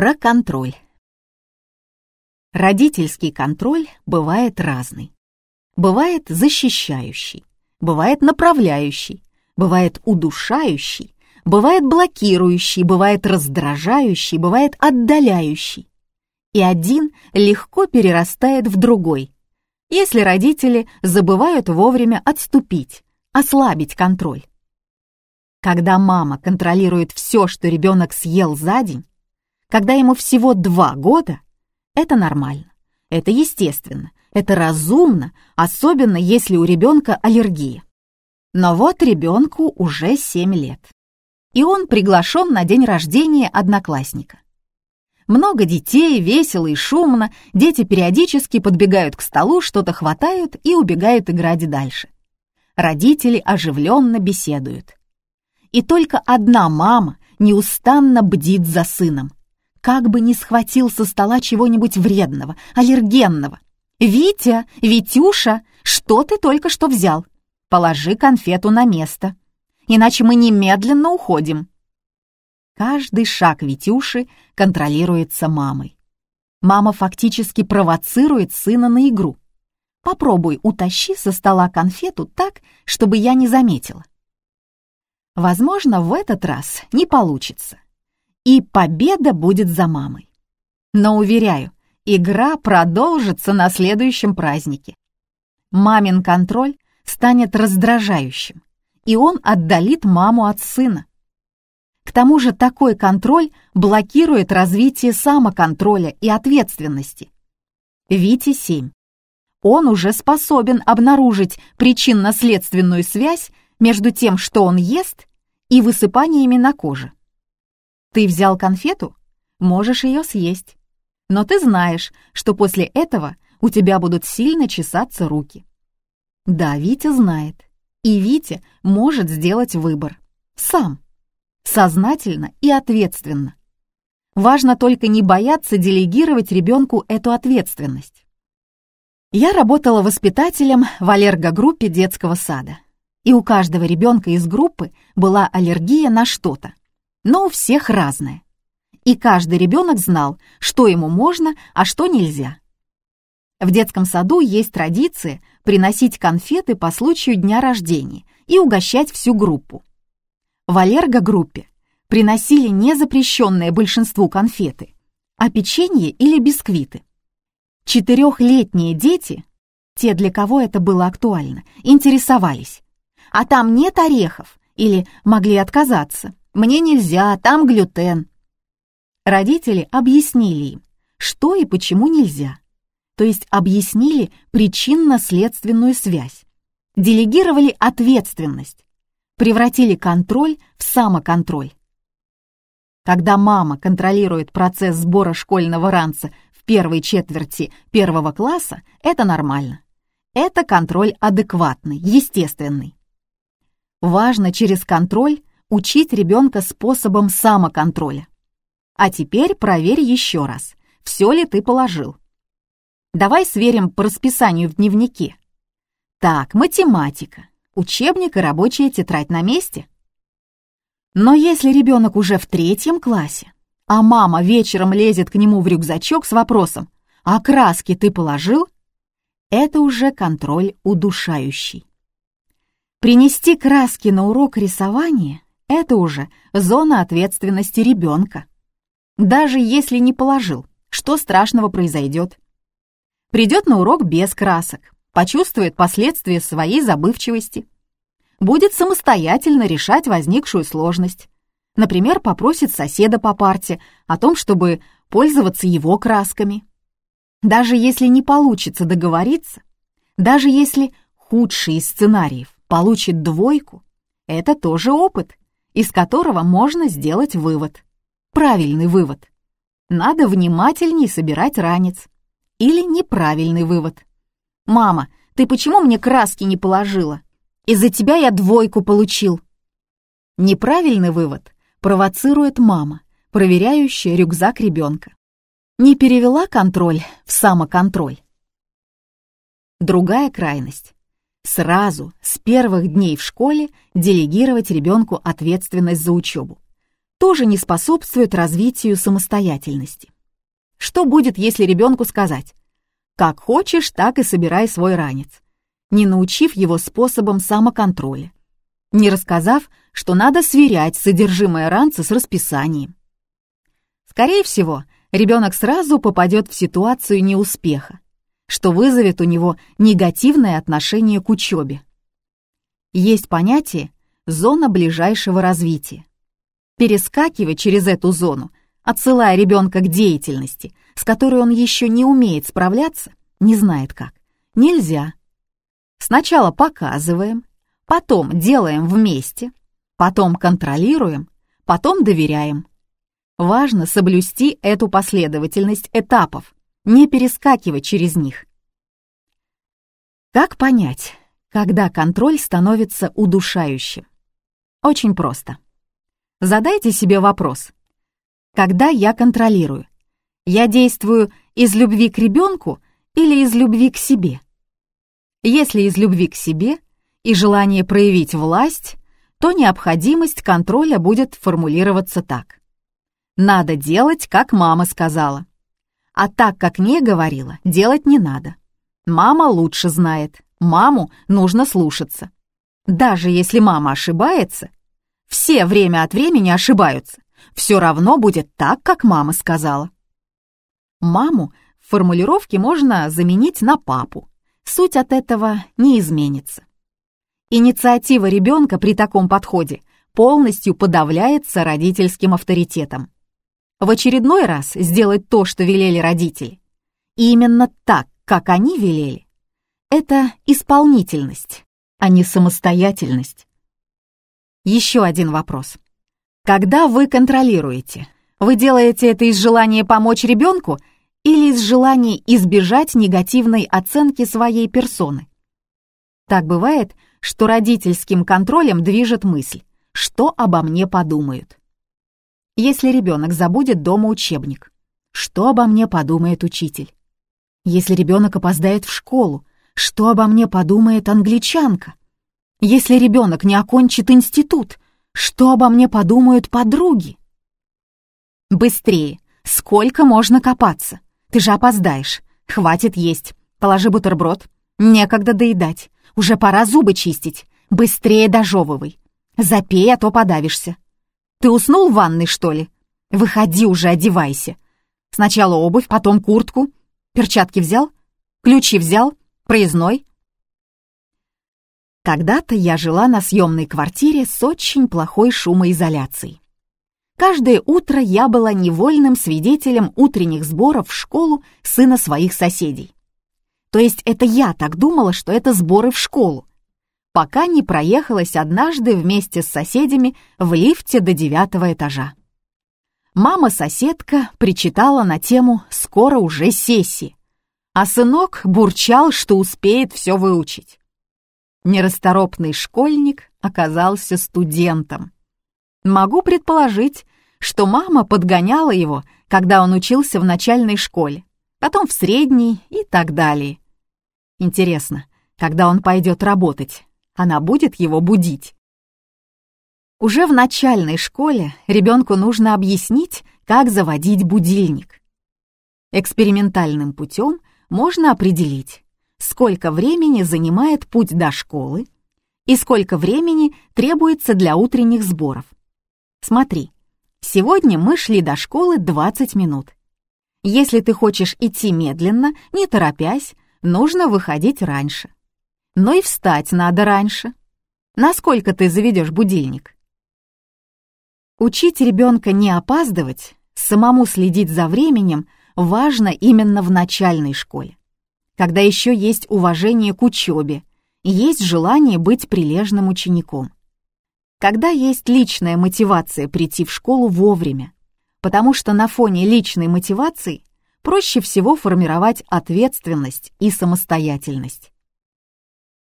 Про контроль. Родительский контроль бывает разный. Бывает защищающий, бывает направляющий, бывает удушающий, бывает блокирующий, бывает раздражающий, бывает отдаляющий. И один легко перерастает в другой, если родители забывают вовремя отступить, ослабить контроль. Когда мама контролирует все, что ребенок съел за день, когда ему всего два года, это нормально, это естественно, это разумно, особенно если у ребенка аллергия. Но вот ребенку уже 7 лет, и он приглашен на день рождения одноклассника. Много детей, весело и шумно, дети периодически подбегают к столу, что-то хватают и убегают играть дальше. Родители оживленно беседуют. И только одна мама неустанно бдит за сыном. Как бы ни схватил со стола чего-нибудь вредного, аллергенного. «Витя, Витюша, что ты только что взял? Положи конфету на место, иначе мы немедленно уходим». Каждый шаг Витюши контролируется мамой. Мама фактически провоцирует сына на игру. Попробуй утащи со стола конфету так, чтобы я не заметила. Возможно, в этот раз не получится. И победа будет за мамой. Но, уверяю, игра продолжится на следующем празднике. Мамин контроль станет раздражающим, и он отдалит маму от сына. К тому же такой контроль блокирует развитие самоконтроля и ответственности. Вите 7. Он уже способен обнаружить причинно-следственную связь между тем, что он ест, и высыпаниями на коже. Ты взял конфету? Можешь ее съесть. Но ты знаешь, что после этого у тебя будут сильно чесаться руки. Да, Витя знает. И Витя может сделать выбор. Сам сознательно и ответственно. Важно только не бояться делегировать ребенку эту ответственность. Я работала воспитателем в аллергогруппе детского сада. И у каждого ребенка из группы была аллергия на что-то. Но у всех разная. И каждый ребенок знал, что ему можно, а что нельзя. В детском саду есть традиция приносить конфеты по случаю дня рождения и угощать всю группу. В аллергогруппе приносили не запрещенные большинству конфеты, а печенье или бисквиты. Четырехлетние дети, те, для кого это было актуально, интересовались. А там нет орехов или могли отказаться. Мне нельзя, там глютен. Родители объяснили им, что и почему нельзя. То есть объяснили причинно-следственную связь. Делегировали ответственность превратили контроль в самоконтроль. Когда мама контролирует процесс сбора школьного ранца в первой четверти первого класса, это нормально. Это контроль адекватный, естественный. Важно через контроль учить ребенка способом самоконтроля. А теперь проверь еще раз, все ли ты положил. Давай сверим по расписанию в дневнике. Так, математика учебник и рабочая тетрадь на месте. Но если ребенок уже в третьем классе, а мама вечером лезет к нему в рюкзачок с вопросом «А краски ты положил?» Это уже контроль удушающий. Принести краски на урок рисования — это уже зона ответственности ребенка. Даже если не положил, что страшного произойдет? Придет на урок без красок, почувствует последствия своей забывчивости. Будет самостоятельно решать возникшую сложность. Например, попросит соседа по парте о том, чтобы пользоваться его красками. Даже если не получится договориться, даже если худший из сценариев получит двойку, это тоже опыт, из которого можно сделать вывод. Правильный вывод. Надо внимательней собирать ранец. Или неправильный вывод. «Мама, ты почему мне краски не положила? Из-за тебя я двойку получил». Неправильный вывод провоцирует мама, проверяющая рюкзак ребенка. Не перевела контроль в самоконтроль. Другая крайность. Сразу, с первых дней в школе, делегировать ребенку ответственность за учебу. тоже не способствует развитию самостоятельности. Что будет, если ребенку сказать «как хочешь, так и собирай свой ранец», не научив его способам самоконтроля, не рассказав, что надо сверять содержимое ранца с расписанием. Скорее всего, ребенок сразу попадет в ситуацию неуспеха, что вызовет у него негативное отношение к учебе. Есть понятие «зона ближайшего развития». Перескакивать через эту зону, отсылая ребенка к деятельности, с которой он еще не умеет справляться, не знает как, нельзя. Сначала показываем, потом делаем вместе, потом контролируем, потом доверяем. Важно соблюсти эту последовательность этапов, не перескакивать через них. Как понять, когда контроль становится удушающим? Очень просто. Задайте себе вопрос. Когда я контролирую? Я действую из любви к ребенку или из любви к себе? Если из любви к себе и желание проявить власть, то необходимость контроля будет формулироваться так. Надо делать, как мама сказала. А так, как не говорила, делать не надо. Мама лучше знает, маму нужно слушаться. Даже если мама ошибается, все время от времени ошибаются, все равно будет так, как мама сказала. Маму в формулировке можно заменить на папу. Суть от этого не изменится. Инициатива ребенка при таком подходе полностью подавляется родительским авторитетом в очередной раз сделать то, что велели родители. И именно так, как они велели. Это исполнительность, а не самостоятельность. Еще один вопрос. Когда вы контролируете, вы делаете это из желания помочь ребенку или из желания избежать негативной оценки своей персоны? Так бывает, что родительским контролем движет мысль, что обо мне подумают. Если ребенок забудет дома учебник, что обо мне подумает учитель? Если ребенок опоздает в школу, что обо мне подумает англичанка? Если ребенок не окончит институт, что обо мне подумают подруги? Быстрее! Сколько можно копаться? Ты же опоздаешь. Хватит есть. Положи бутерброд. Некогда доедать. Уже пора зубы чистить. Быстрее дожевывай. Запей, а то подавишься. Ты уснул в ванной, что ли? Выходи уже, одевайся. Сначала обувь, потом куртку. Перчатки взял? Ключи взял? Проездной? Когда-то я жила на съемной квартире с очень плохой шумоизоляцией. Каждое утро я была невольным свидетелем утренних сборов в школу сына своих соседей. То есть это я так думала, что это сборы в школу пока не проехалась однажды вместе с соседями в лифте до девятого этажа. Мама-соседка причитала на тему «скоро уже сессии», а сынок бурчал, что успеет все выучить. Нерасторопный школьник оказался студентом. Могу предположить, что мама подгоняла его, когда он учился в начальной школе, потом в средней и так далее. Интересно, когда он пойдет работать, она будет его будить. Уже в начальной школе ребенку нужно объяснить, как заводить будильник. Экспериментальным путем можно определить, сколько времени занимает путь до школы и сколько времени требуется для утренних сборов. Смотри, сегодня мы шли до школы 20 минут. Если ты хочешь идти медленно, не торопясь, нужно выходить раньше но и встать надо раньше. Насколько ты заведешь будильник? Учить ребенка не опаздывать, самому следить за временем важно именно в начальной школе, когда еще есть уважение к учебе есть желание быть прилежным учеником. Когда есть личная мотивация прийти в школу вовремя, потому что на фоне личной мотивации проще всего формировать ответственность и самостоятельность.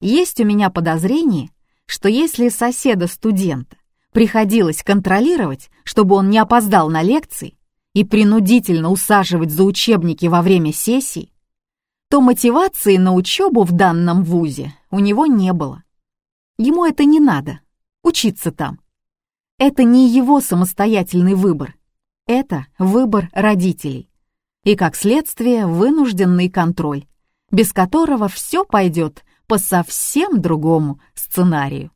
Есть у меня подозрение, что если соседа-студента приходилось контролировать, чтобы он не опоздал на лекции, и принудительно усаживать за учебники во время сессий, то мотивации на учебу в данном вузе у него не было. Ему это не надо, учиться там. Это не его самостоятельный выбор. Это выбор родителей. И, как следствие, вынужденный контроль, без которого все пойдет по совсем другому сценарию.